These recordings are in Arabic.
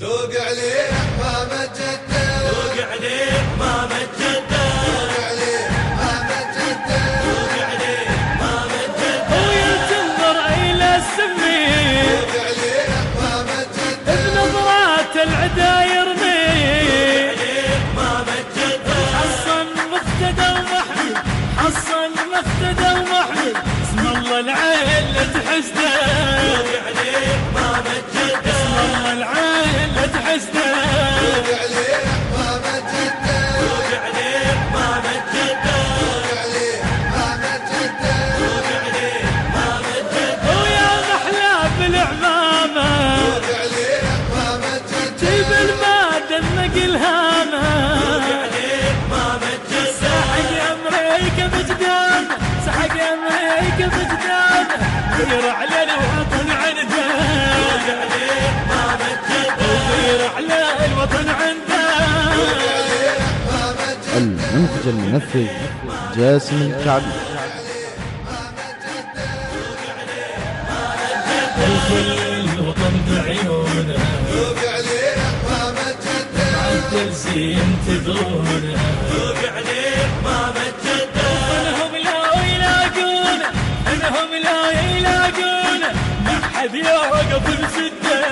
ذوق عليه ما مجده ذوق عليه ما بنظرات العدا يرمي. مجده حصن مقتدى ومحمد. حصن مقتدى ومحمد. اسم الله العين لا تحسده ما مجده المادة النقل هامة عليه ما سحق بجدان سحق غير على الوطن عنده على الوطن عنده المنتج المنفذ جاسم الكعبي. الكل الوطن بعيونه مجده التلزيم تدونه ذوق عليه ما مجده انهم لا يلاقونه انهم لا يلاقونه ما حد يوقف بسده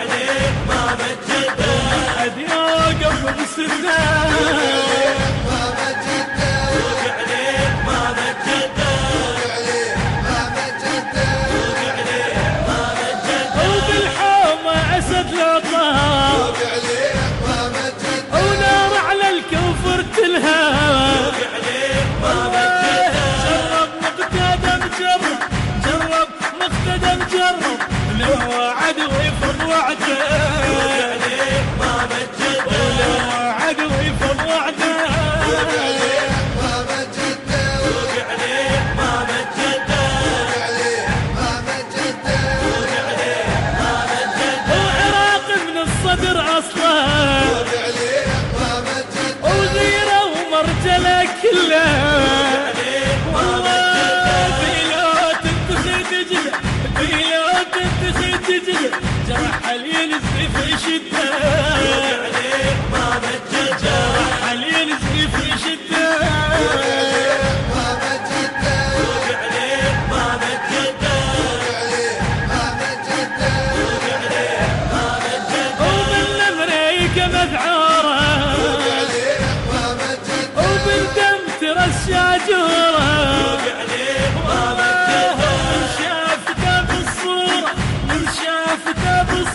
عليه ما مجده جرب مقتدى مجرب لو عدو يفض وعده. جرح الينزي في شده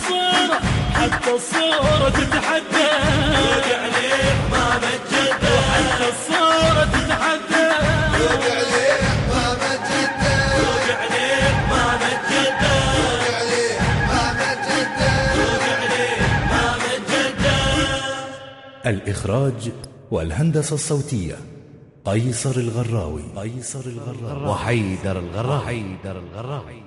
بالصورة حتى الصورة تتحدى عليه ما مجده حتى الصورة تتحدى ذوق عليه ما مجده ذوق عليه ما مجده ذوق عليه ما مجده الإخراج والهندسة الصوتية قيصر الغراوي. قيصر الغراوي. وحيدر الغراوي. حيدر الغراوي.